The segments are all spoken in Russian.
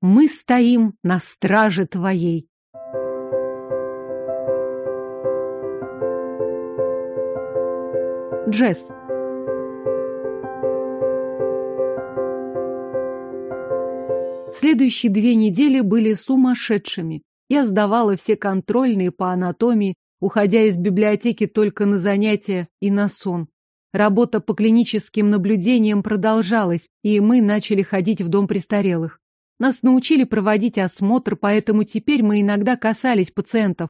Мы стоим на страже твоей. Джесс. Следующие две недели были сумасшедшими. Я сдавала все контрольные по анатомии, уходя из библиотеки только на занятия и на сон. Работа по клиническим наблюдениям продолжалась, и мы начали ходить в дом престарелых. Нас научили проводить осмотр, поэтому теперь мы иногда касались пациентов.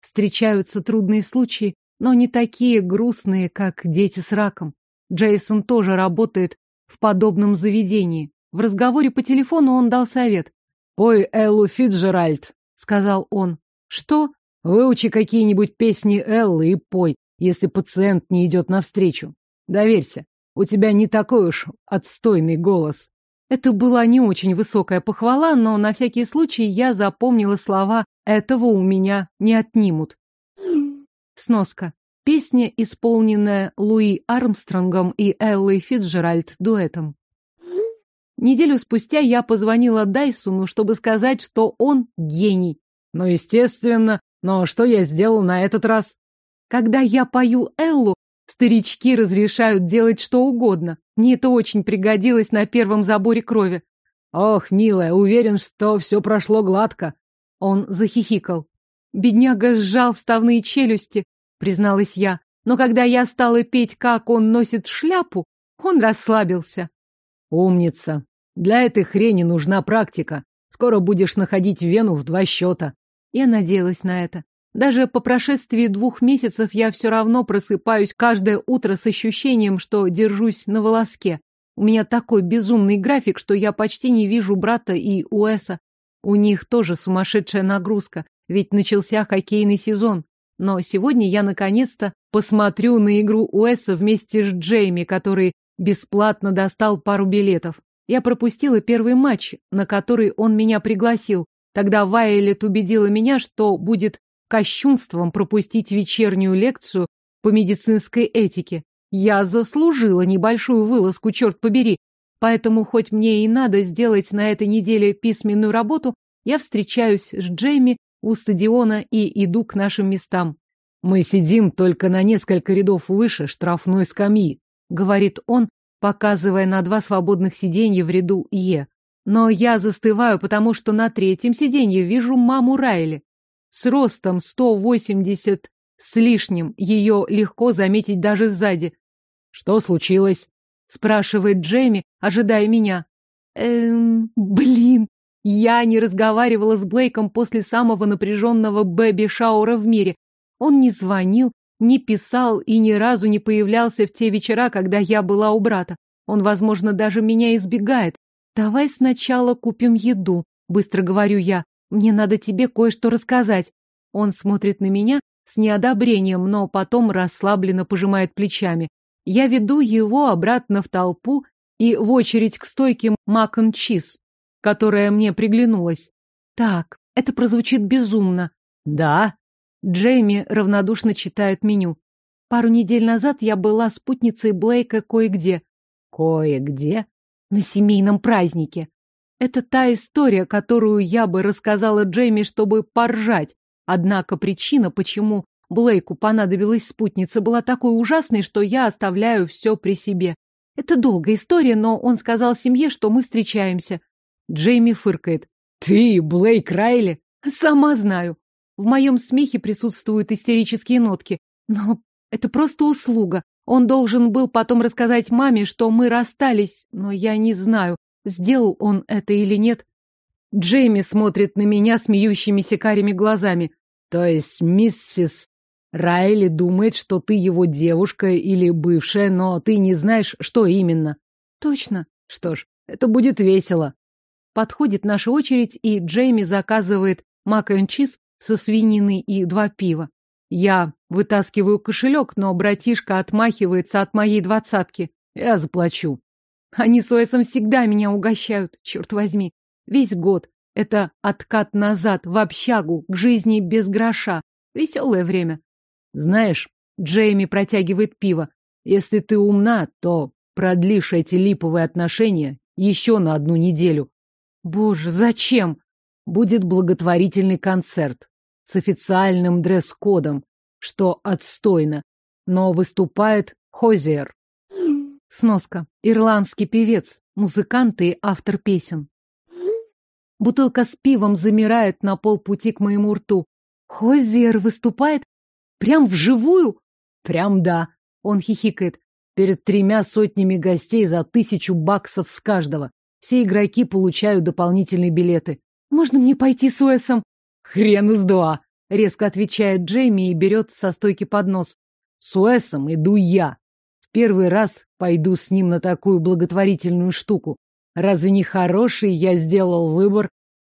Встречаются трудные случаи, но не такие грустные, как дети с раком. Джейсон тоже работает в подобном заведении. В разговоре по телефону он дал совет. «Пой Эллу Фиджеральд», — сказал он. «Что?» «Выучи какие-нибудь песни Эллы и пой, если пациент не идет навстречу. Доверься, у тебя не такой уж отстойный голос». Это была не очень высокая похвала, но на всякий случай я запомнила слова «этого у меня не отнимут». Сноска. Песня, исполненная Луи Армстронгом и Эллой Фитджеральд дуэтом. Неделю спустя я позвонила Дайсону, чтобы сказать, что он гений. Ну, естественно. Но что я сделал на этот раз? Когда я пою Эллу, старички разрешают делать что угодно. Мне это очень пригодилось на первом заборе крови. Ох, милая, уверен, что все прошло гладко. Он захихикал. Бедняга сжал вставные челюсти, призналась я. Но когда я стала петь, как он носит шляпу, он расслабился. Умница. Для этой хрени нужна практика. Скоро будешь находить вену в два счета. Я надеялась на это. Даже по прошествии двух месяцев я все равно просыпаюсь каждое утро с ощущением, что держусь на волоске. У меня такой безумный график, что я почти не вижу брата и Уэса. У них тоже сумасшедшая нагрузка, ведь начался хоккейный сезон. Но сегодня я наконец-то посмотрю на игру Уэса вместе с Джейми, который бесплатно достал пару билетов. Я пропустила первый матч, на который он меня пригласил. Тогда Вайлет убедила меня, что будет кощунством пропустить вечернюю лекцию по медицинской этике. Я заслужила небольшую вылазку, черт побери. Поэтому, хоть мне и надо сделать на этой неделе письменную работу, я встречаюсь с Джейми у стадиона и иду к нашим местам. «Мы сидим только на несколько рядов выше штрафной скамьи», — говорит он, показывая на два свободных сиденья в ряду Е. Но я застываю, потому что на третьем сиденье вижу маму Райли. С ростом 180 с лишним, ее легко заметить даже сзади. «Что случилось?» — спрашивает Джейми, ожидая меня. «Эм, блин, я не разговаривала с Блейком после самого напряженного бэби-шаура в мире. Он не звонил, не писал и ни разу не появлялся в те вечера, когда я была у брата. Он, возможно, даже меня избегает, «Давай сначала купим еду», — быстро говорю я. «Мне надо тебе кое-что рассказать». Он смотрит на меня с неодобрением, но потом расслабленно пожимает плечами. Я веду его обратно в толпу и в очередь к стойке мак чиз, которая мне приглянулась. Так, это прозвучит безумно. Да. Джейми равнодушно читает меню. Пару недель назад я была спутницей Блейка кое-где. Кое-где? на семейном празднике. Это та история, которую я бы рассказала Джейми, чтобы поржать. Однако причина, почему Блейку понадобилась спутница, была такой ужасной, что я оставляю все при себе. Это долгая история, но он сказал семье, что мы встречаемся. Джейми фыркает. Ты, Блейк Райли? Сама знаю. В моем смехе присутствуют истерические нотки. Но это просто услуга. Он должен был потом рассказать маме, что мы расстались, но я не знаю, сделал он это или нет. Джейми смотрит на меня смеющимися карими глазами. То есть миссис Райли думает, что ты его девушка или бывшая, но ты не знаешь, что именно. Точно. Что ж, это будет весело. Подходит наша очередь, и Джейми заказывает мак чиз со свининой и два пива. Я вытаскиваю кошелек, но братишка отмахивается от моей двадцатки. Я заплачу. Они с всегда меня угощают, черт возьми. Весь год. Это откат назад, в общагу, к жизни без гроша. Веселое время. Знаешь, Джейми протягивает пиво. Если ты умна, то продлишь эти липовые отношения еще на одну неделю. Боже, зачем? Будет благотворительный концерт с официальным дресс-кодом, что отстойно, но выступает Хозер. Сноска. Ирландский певец, музыкант и автор песен. Бутылка с пивом замирает на полпути к моему рту. Хозер выступает? Прям вживую? Прям да. Он хихикает. Перед тремя сотнями гостей за тысячу баксов с каждого. Все игроки получают дополнительные билеты. Можно мне пойти с Уэсом? Хрен из два. Резко отвечает Джейми и берет со стойки поднос. С Уэсом иду я. Первый раз пойду с ним на такую благотворительную штуку. Разве не хороший я сделал выбор?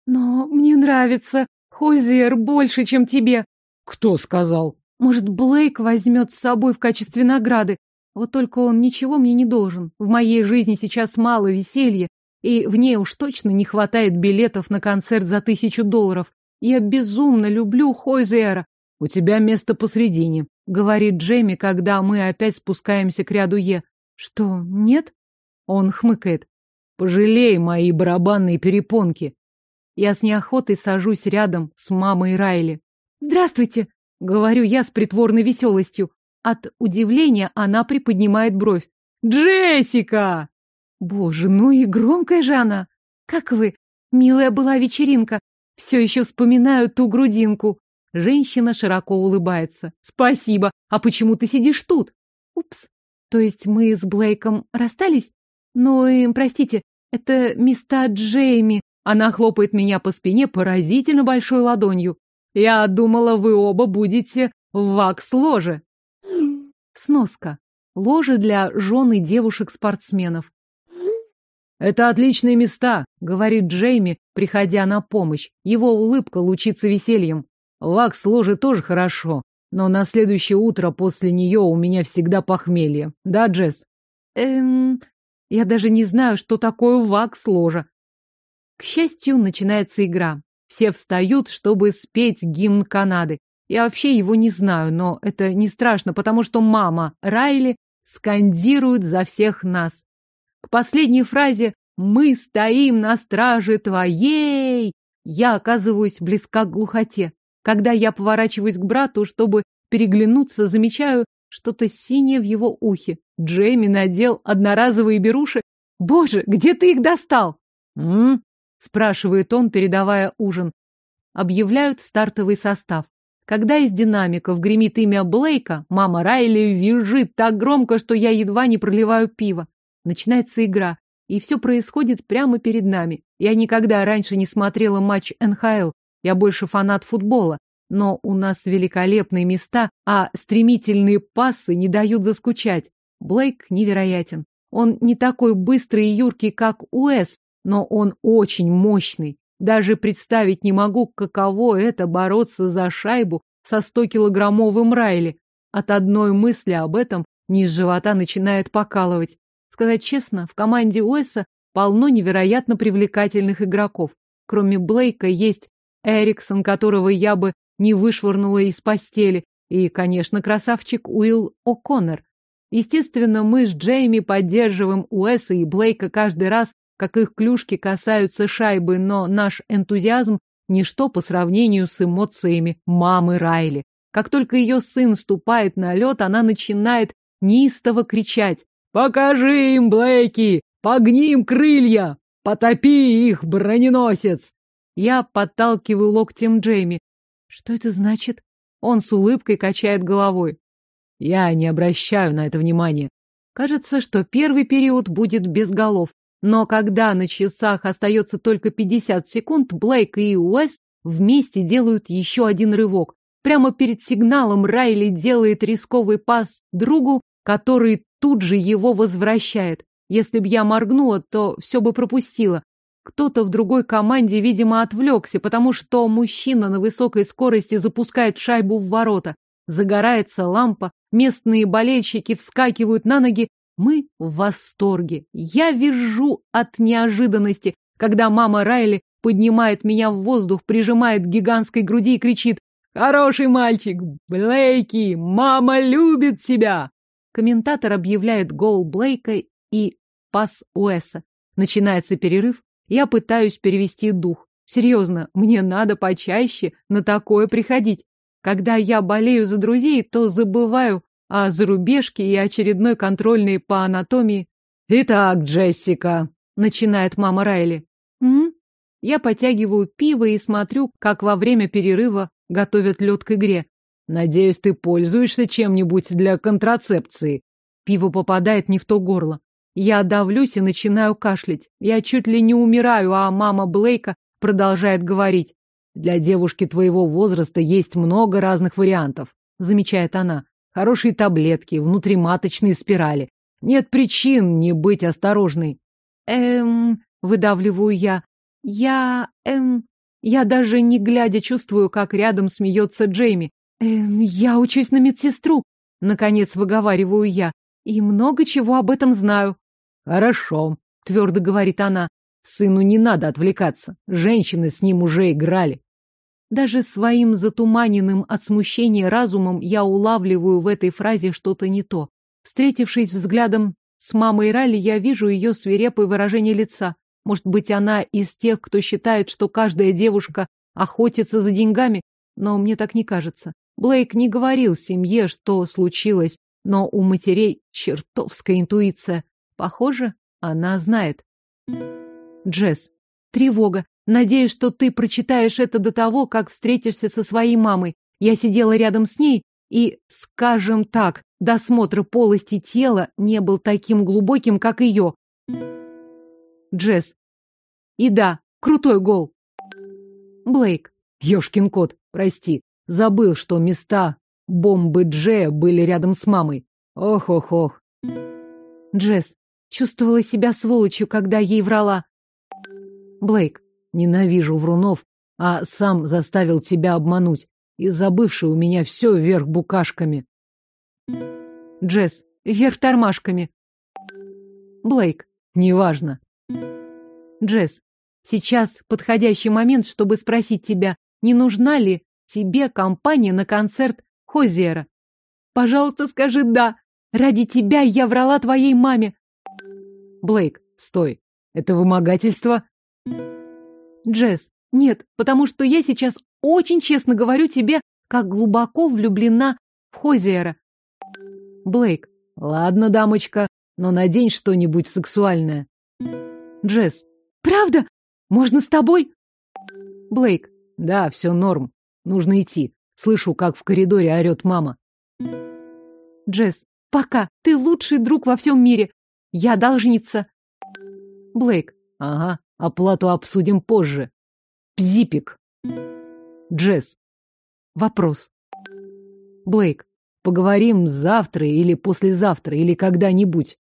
Но мне нравится. Хозер больше, чем тебе. Кто сказал? Может, Блейк возьмет с собой в качестве награды? Вот только он ничего мне не должен. В моей жизни сейчас мало веселья, и в ней уж точно не хватает билетов на концерт за тысячу долларов. Я безумно люблю Хойзера. У тебя место посредине, говорит Джейми, когда мы опять спускаемся к ряду Е. Что, нет? Он хмыкает. Пожалей мои барабанные перепонки. Я с неохотой сажусь рядом с мамой Райли. Здравствуйте, говорю я с притворной веселостью. От удивления она приподнимает бровь. Джессика! Боже, ну и громкая же она. Как вы? Милая была вечеринка. Все еще вспоминаю ту грудинку. Женщина широко улыбается. Спасибо. А почему ты сидишь тут? Упс. То есть мы с Блейком расстались? Ну и, простите, это места Джейми. Она хлопает меня по спине поразительно большой ладонью. Я думала, вы оба будете в вакс-ложе. Сноска. Ложе для жены девушек-спортсменов. «Это отличные места», — говорит Джейми, приходя на помощь. Его улыбка лучится весельем. Вакс ложе тоже хорошо, но на следующее утро после нее у меня всегда похмелье. Да, Джесс? Эм... Я даже не знаю, что такое вакс-ложа. К счастью, начинается игра. Все встают, чтобы спеть гимн Канады. Я вообще его не знаю, но это не страшно, потому что мама Райли скандирует за всех нас. К последней фразе «Мы стоим на страже твоей!» я оказываюсь близка к глухоте. Когда я поворачиваюсь к брату, чтобы переглянуться, замечаю что-то синее в его ухе. Джейми надел одноразовые беруши. «Боже, где ты их достал?» «М?», спрашивает он, передавая ужин. Объявляют стартовый состав. Когда из динамиков гремит имя Блейка, мама Райли визжит так громко, что я едва не проливаю пиво. Начинается игра, и все происходит прямо перед нами. Я никогда раньше не смотрела матч НХЛ, я больше фанат футбола, но у нас великолепные места, а стремительные пасы не дают заскучать. Блейк невероятен. Он не такой быстрый и юркий, как Уэс, но он очень мощный. Даже представить не могу, каково это бороться за шайбу со 100-килограммовым Райли. От одной мысли об этом низ живота начинает покалывать. Сказать честно, в команде Уэса полно невероятно привлекательных игроков. Кроме Блейка есть Эриксон, которого я бы не вышвырнула из постели, и, конечно, красавчик Уилл О'Коннор. Естественно, мы с Джейми поддерживаем Уэса и Блейка каждый раз, как их клюшки касаются шайбы, но наш энтузиазм – ничто по сравнению с эмоциями мамы Райли. Как только ее сын ступает на лед, она начинает неистово кричать Покажи им, Блэки! Погни им крылья! Потопи их, броненосец! Я подталкиваю локтем Джейми. Что это значит? Он с улыбкой качает головой. Я не обращаю на это внимания. Кажется, что первый период будет без голов. Но когда на часах остается только 50 секунд, Блейк и Уэс вместе делают еще один рывок. Прямо перед сигналом Райли делает рисковый пас другу, который тут же его возвращает. Если б я моргнула, то все бы пропустила. Кто-то в другой команде, видимо, отвлекся, потому что мужчина на высокой скорости запускает шайбу в ворота. Загорается лампа, местные болельщики вскакивают на ноги. Мы в восторге. Я вижу от неожиданности, когда мама Райли поднимает меня в воздух, прижимает к гигантской груди и кричит «Хороший мальчик! Блейки! Мама любит тебя!» Комментатор объявляет гол Блейка и пас Уэса. Начинается перерыв. Я пытаюсь перевести дух. Серьезно, мне надо почаще на такое приходить. Когда я болею за друзей, то забываю о зарубежке и очередной контрольной по анатомии. «Итак, Джессика», — начинает мама Райли. «М?», Я потягиваю пиво и смотрю, как во время перерыва готовят лед к игре. «Надеюсь, ты пользуешься чем-нибудь для контрацепции?» Пиво попадает не в то горло. Я давлюсь и начинаю кашлять. Я чуть ли не умираю, а мама Блейка продолжает говорить. Для девушки твоего возраста есть много разных вариантов, замечает она. Хорошие таблетки, внутриматочные спирали. Нет причин не быть осторожной. Эм, выдавливаю я. Я, эм, я даже не глядя чувствую, как рядом смеется Джейми. Эм, я учусь на медсестру, наконец выговариваю я, и много чего об этом знаю. Хорошо, твердо говорит она. Сыну не надо отвлекаться. Женщины с ним уже играли. Даже своим затуманенным от смущения разумом я улавливаю в этой фразе что-то не то. Встретившись взглядом с мамой Ралли, я вижу ее свирепое выражение лица. Может быть, она из тех, кто считает, что каждая девушка охотится за деньгами, но мне так не кажется. Блейк не говорил семье, что случилось, но у матерей чертовская интуиция. Похоже, она знает. Джесс. Тревога. Надеюсь, что ты прочитаешь это до того, как встретишься со своей мамой. Я сидела рядом с ней, и, скажем так, досмотр полости тела не был таким глубоким, как ее. Джесс. И да, крутой гол. Блейк. Ёшкин кот, прости. Забыл, что места бомбы Джея были рядом с мамой. Ох-ох-ох. Джесс. Чувствовала себя сволочью, когда ей врала. Блейк, ненавижу врунов, а сам заставил тебя обмануть. И забывший у меня все вверх букашками. Джесс, вверх тормашками. Блейк, неважно. Джесс, сейчас подходящий момент, чтобы спросить тебя, не нужна ли тебе компания на концерт Хозера? Пожалуйста, скажи «да». Ради тебя я врала твоей маме. Блейк, стой. Это вымогательство? Джесс, нет, потому что я сейчас очень честно говорю тебе, как глубоко влюблена в Хозиера. Блейк, ладно, дамочка, но надень что-нибудь сексуальное. Джесс, правда? Можно с тобой? Блейк, да, все норм. Нужно идти. Слышу, как в коридоре орет мама. Джесс, пока. Ты лучший друг во всем мире. Я должница. Блейк. Ага, оплату обсудим позже. Пзипик. Джесс. Вопрос. Блейк. Поговорим завтра или послезавтра, или когда-нибудь.